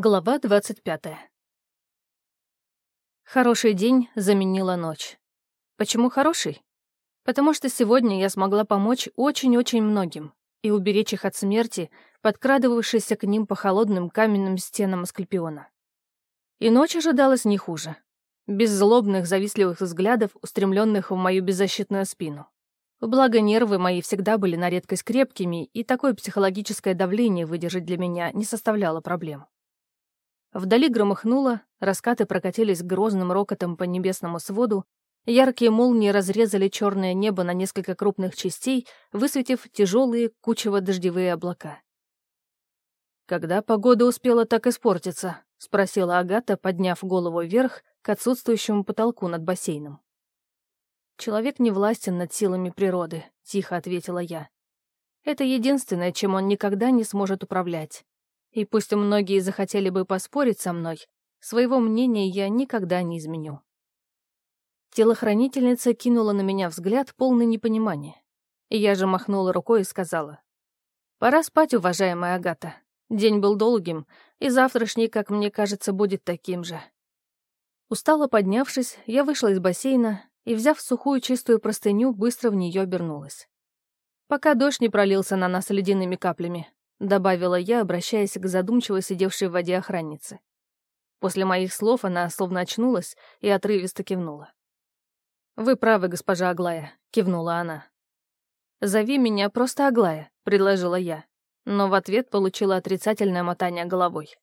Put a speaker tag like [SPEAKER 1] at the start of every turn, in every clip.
[SPEAKER 1] Глава двадцать пятая. Хороший день заменила ночь. Почему хороший? Потому что сегодня я смогла помочь очень-очень многим и уберечь их от смерти, подкрадывавшейся к ним по холодным каменным стенам Асклепиона. И ночь ожидалась не хуже. Без злобных, завистливых взглядов, устремленных в мою беззащитную спину. Благо, нервы мои всегда были на редкость крепкими, и такое психологическое давление выдержать для меня не составляло проблем. Вдали громыхнуло, раскаты прокатились грозным рокотом по небесному своду, яркие молнии разрезали черное небо на несколько крупных частей, высветив тяжелые кучево-дождевые облака. «Когда погода успела так испортиться?» — спросила Агата, подняв голову вверх к отсутствующему потолку над бассейном. «Человек не властен над силами природы», — тихо ответила я. «Это единственное, чем он никогда не сможет управлять. И пусть многие захотели бы поспорить со мной, своего мнения я никогда не изменю. Телохранительница кинула на меня взгляд, полный непонимания. И я же махнула рукой и сказала. «Пора спать, уважаемая Агата. День был долгим, и завтрашний, как мне кажется, будет таким же». Устало поднявшись, я вышла из бассейна и, взяв сухую чистую простыню, быстро в нее обернулась. Пока дождь не пролился на нас ледяными каплями, — добавила я, обращаясь к задумчиво сидевшей в воде охраннице. После моих слов она словно очнулась и отрывисто кивнула. «Вы правы, госпожа Аглая», — кивнула она. «Зови меня просто Аглая», — предложила я, но в ответ получила отрицательное мотание головой.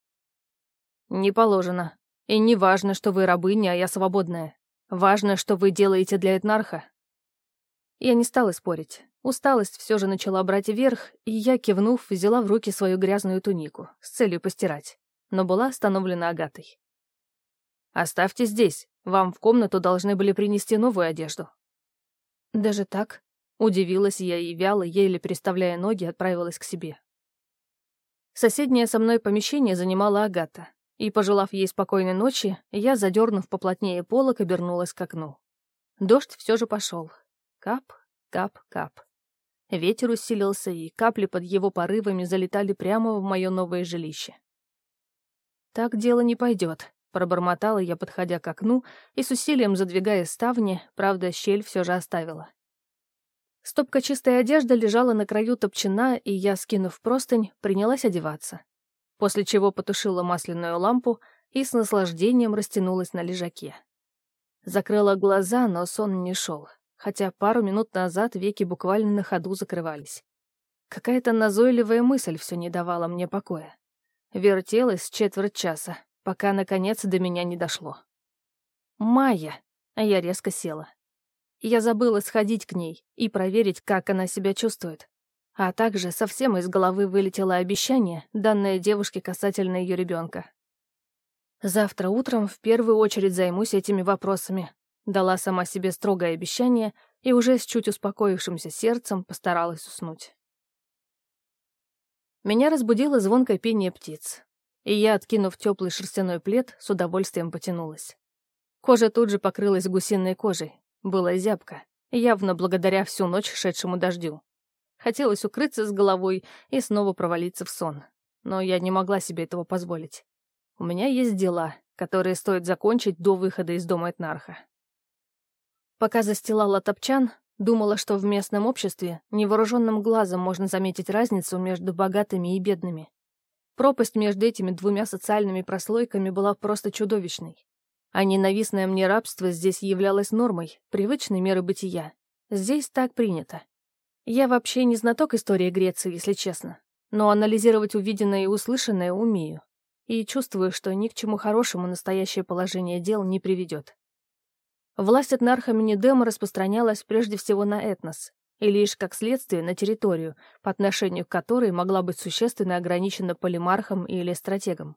[SPEAKER 1] «Не положено. И не важно, что вы рабыня, а я свободная. Важно, что вы делаете для Этнарха». Я не стала спорить. Усталость все же начала брать верх, и я, кивнув, взяла в руки свою грязную тунику с целью постирать, но была остановлена Агатой. «Оставьте здесь, вам в комнату должны были принести новую одежду». «Даже так?» — удивилась я и вяло, еле переставляя ноги, отправилась к себе. Соседнее со мной помещение занимала Агата, и, пожелав ей спокойной ночи, я, задернув поплотнее полок, обернулась к окну. Дождь все же пошел. Кап, кап, кап. Ветер усилился, и капли под его порывами залетали прямо в мое новое жилище. «Так дело не пойдет», — пробормотала я, подходя к окну и с усилием задвигая ставни, правда, щель все же оставила. Стопка чистой одежды лежала на краю топчина, и я, скинув простынь, принялась одеваться. После чего потушила масляную лампу и с наслаждением растянулась на лежаке. Закрыла глаза, но сон не шел хотя пару минут назад веки буквально на ходу закрывались. Какая-то назойливая мысль все не давала мне покоя. Вертелась четверть часа, пока, наконец, до меня не дошло. «Майя!» Я резко села. Я забыла сходить к ней и проверить, как она себя чувствует. А также совсем из головы вылетело обещание, данное девушке касательно ее ребенка. Завтра утром в первую очередь займусь этими вопросами, Дала сама себе строгое обещание и уже с чуть успокоившимся сердцем постаралась уснуть. Меня разбудило звонкое пение птиц, и я, откинув теплый шерстяной плед, с удовольствием потянулась. Кожа тут же покрылась гусиной кожей, было зябко, явно благодаря всю ночь шедшему дождю. Хотелось укрыться с головой и снова провалиться в сон, но я не могла себе этого позволить. У меня есть дела, которые стоит закончить до выхода из дома Этнарха. Пока застилала топчан, думала, что в местном обществе невооруженным глазом можно заметить разницу между богатыми и бедными. Пропасть между этими двумя социальными прослойками была просто чудовищной. А ненавистное мне рабство здесь являлось нормой, привычной меры бытия. Здесь так принято. Я вообще не знаток истории Греции, если честно, но анализировать увиденное и услышанное умею. И чувствую, что ни к чему хорошему настоящее положение дел не приведет. Власть этнарха Минидема распространялась прежде всего на этнос, и лишь как следствие на территорию, по отношению к которой могла быть существенно ограничена полимархом или стратегом.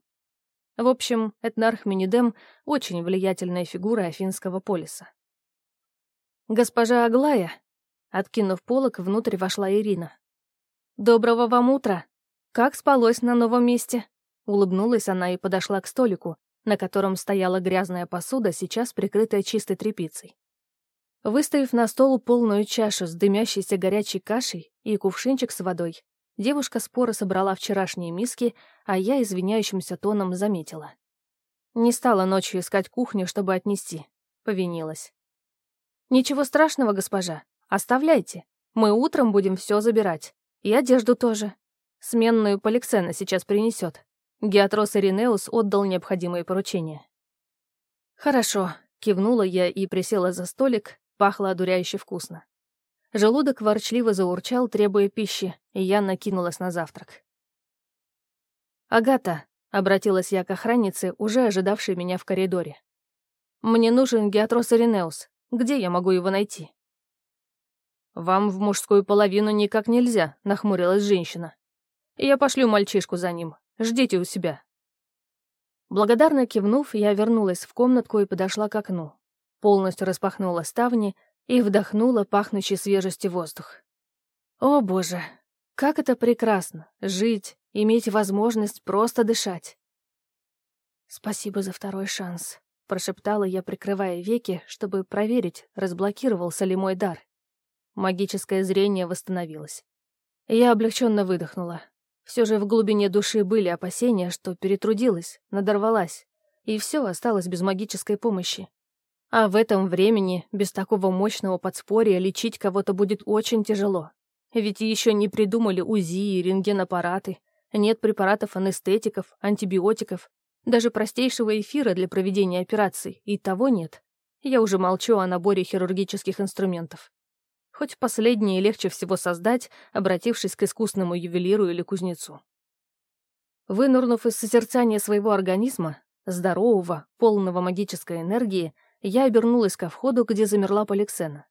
[SPEAKER 1] В общем, этнарх Минидем — очень влиятельная фигура Афинского полиса. «Госпожа Аглая», — откинув полок, внутрь вошла Ирина. «Доброго вам утра! Как спалось на новом месте?» Улыбнулась она и подошла к столику, на котором стояла грязная посуда, сейчас прикрытая чистой тряпицей. Выставив на стол полную чашу с дымящейся горячей кашей и кувшинчик с водой, Девушка споро собрала вчерашние миски, а я извиняющимся тоном заметила. Не стала ночью искать кухню, чтобы отнести. Повинилась. «Ничего страшного, госпожа. Оставляйте. Мы утром будем все забирать. И одежду тоже. Сменную Поликсена сейчас принесет. Геатрос Иринеус отдал необходимые поручения. «Хорошо», — кивнула я и присела за столик, пахло одуряюще вкусно. Желудок ворчливо заурчал, требуя пищи, и я накинулась на завтрак. «Агата», — обратилась я к охраннице, уже ожидавшей меня в коридоре. «Мне нужен Геатрос Иринеус. Где я могу его найти?» «Вам в мужскую половину никак нельзя», — нахмурилась женщина. «Я пошлю мальчишку за ним. Ждите у себя». Благодарно кивнув, я вернулась в комнатку и подошла к окну. Полностью распахнула ставни и вдохнула пахнущий свежести воздух. О, боже, как это прекрасно — жить, иметь возможность просто дышать. «Спасибо за второй шанс», — прошептала я, прикрывая веки, чтобы проверить, разблокировался ли мой дар. Магическое зрение восстановилось. Я облегченно выдохнула. Все же в глубине души были опасения, что перетрудилась, надорвалась, и все осталось без магической помощи. А в этом времени, без такого мощного подспорья, лечить кого-то будет очень тяжело. Ведь еще не придумали УЗИ и рентгенаппараты, нет препаратов-анестетиков, антибиотиков, даже простейшего эфира для проведения операций, и того нет. Я уже молчу о наборе хирургических инструментов. Хоть последнее легче всего создать, обратившись к искусному ювелиру или кузнецу. Вынурнув из созерцания своего организма, здорового, полного магической энергии, я обернулась ко входу, где замерла Поликсена.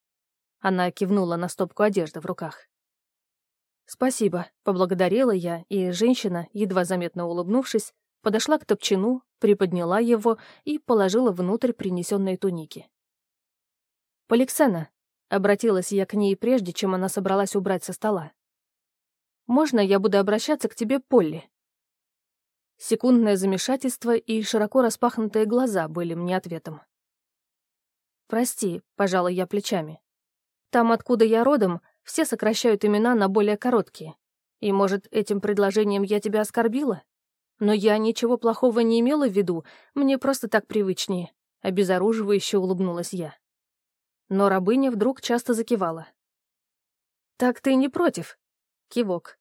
[SPEAKER 1] Она кивнула на стопку одежды в руках. «Спасибо», — поблагодарила я, и женщина, едва заметно улыбнувшись, подошла к топчину, приподняла его и положила внутрь принесенной туники. «Поликсена», Обратилась я к ней прежде, чем она собралась убрать со стола. «Можно я буду обращаться к тебе, Полли?» Секундное замешательство и широко распахнутые глаза были мне ответом. «Прости», — пожала я плечами. «Там, откуда я родом, все сокращают имена на более короткие. И, может, этим предложением я тебя оскорбила? Но я ничего плохого не имела в виду, мне просто так привычнее», — обезоруживающе улыбнулась я. Но рабыня вдруг часто закивала. «Так ты не против?» Кивок.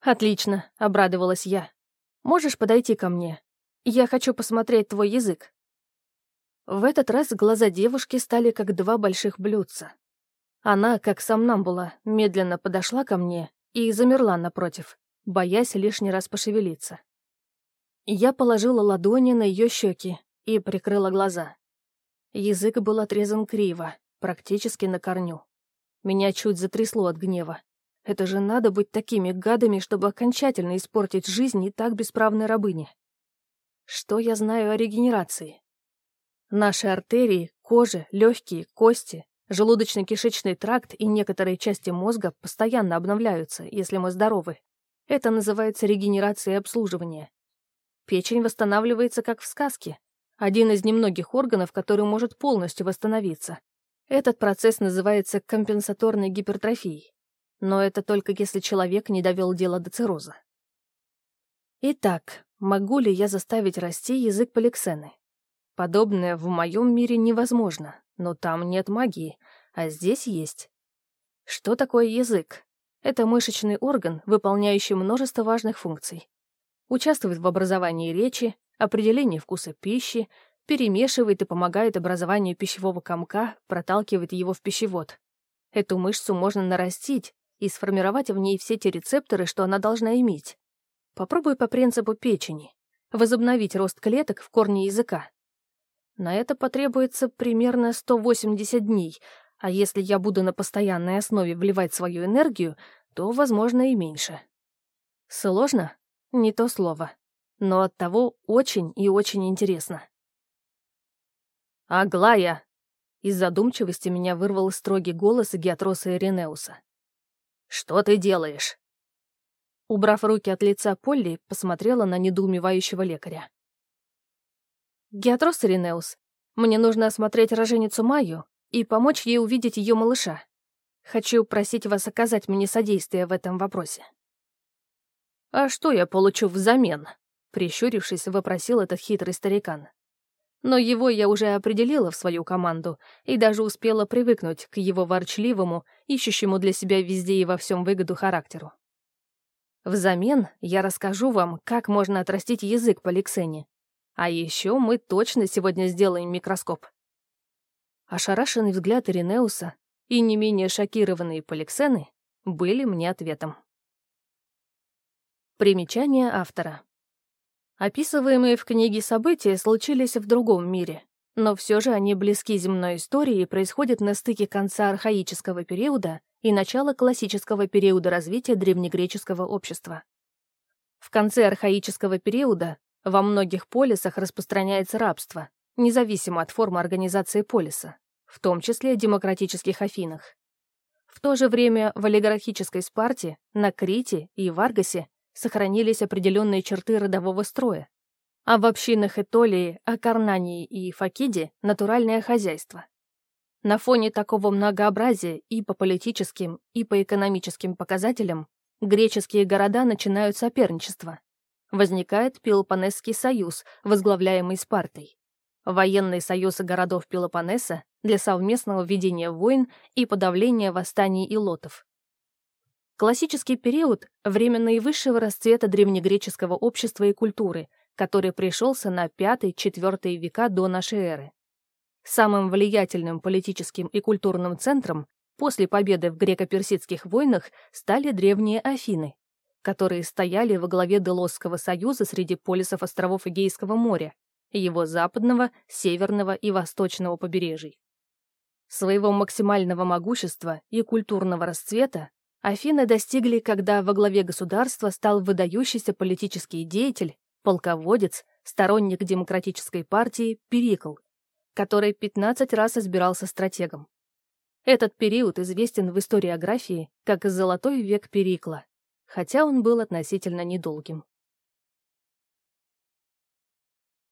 [SPEAKER 1] «Отлично», — обрадовалась я. «Можешь подойти ко мне? Я хочу посмотреть твой язык». В этот раз глаза девушки стали как два больших блюдца. Она, как сам нам была, медленно подошла ко мне и замерла напротив, боясь лишний раз пошевелиться. Я положила ладони на ее щеки и прикрыла глаза. Язык был отрезан криво, практически на корню. Меня чуть затрясло от гнева. Это же надо быть такими гадами, чтобы окончательно испортить жизнь и так бесправной рабыне. Что я знаю о регенерации? Наши артерии, кожа, легкие, кости, желудочно-кишечный тракт и некоторые части мозга постоянно обновляются, если мы здоровы. Это называется регенерацией обслуживания. Печень восстанавливается как в сказке. Один из немногих органов, который может полностью восстановиться. Этот процесс называется компенсаторной гипертрофией. Но это только если человек не довел дело до цирроза. Итак, могу ли я заставить расти язык поликсены? Подобное в моем мире невозможно, но там нет магии, а здесь есть. Что такое язык? Это мышечный орган, выполняющий множество важных функций. Участвует в образовании речи, определении вкуса пищи, перемешивает и помогает образованию пищевого комка, проталкивает его в пищевод. Эту мышцу можно нарастить и сформировать в ней все те рецепторы, что она должна иметь. Попробуй по принципу печени. Возобновить рост клеток в корне языка. На это потребуется примерно 180 дней, а если я буду на постоянной основе вливать свою энергию, то, возможно, и меньше. Сложно? Не то слово. Но оттого очень и очень интересно. «Аглая!» Из задумчивости меня вырвал строгий голос Геатроса Иринеуса. «Что ты делаешь?» Убрав руки от лица Полли, посмотрела на недоумевающего лекаря. «Геатрос Иринеус, мне нужно осмотреть роженицу Майю и помочь ей увидеть ее малыша. Хочу просить вас оказать мне содействие в этом вопросе». «А что я получу взамен?» — прищурившись, вопросил этот хитрый старикан. Но его я уже определила в свою команду и даже успела привыкнуть к его ворчливому, ищущему для себя везде и во всем выгоду характеру. Взамен я расскажу вам, как можно отрастить язык по лексене. А еще мы точно сегодня сделаем микроскоп. Ошарашенный взгляд Иринеуса и не менее шокированные поликсены были мне ответом. Примечание автора. Описываемые в книге события случились в другом мире, но все же они близки земной истории и происходят на стыке конца архаического периода и начала классического периода развития древнегреческого общества. В конце архаического периода во многих полисах распространяется рабство, независимо от формы организации полиса, в том числе демократических Афинах. В то же время в олигархической Спарте, на Крите и Варгасе сохранились определенные черты родового строя, а в общинах Этолии, Акарнании и Факиде – натуральное хозяйство. На фоне такого многообразия и по политическим, и по экономическим показателям греческие города начинают соперничество. Возникает Пелопонесский союз, возглавляемый Спартой. Военный союз городов Пелопоннеса для совместного ведения войн и подавления восстаний илотов. Классический период — время наивысшего расцвета древнегреческого общества и культуры, который пришелся на V-IV века до нашей эры. Самым влиятельным политическим и культурным центром после победы в греко-персидских войнах стали древние Афины, которые стояли во главе Делосского союза среди полисов островов Эгейского моря, его западного, северного и восточного побережий. Своего максимального могущества и культурного расцвета Афины достигли, когда во главе государства стал выдающийся политический деятель, полководец, сторонник демократической партии Перикл, который 15 раз избирался стратегом. Этот период известен в историографии как «золотой век Перикла», хотя он был относительно недолгим.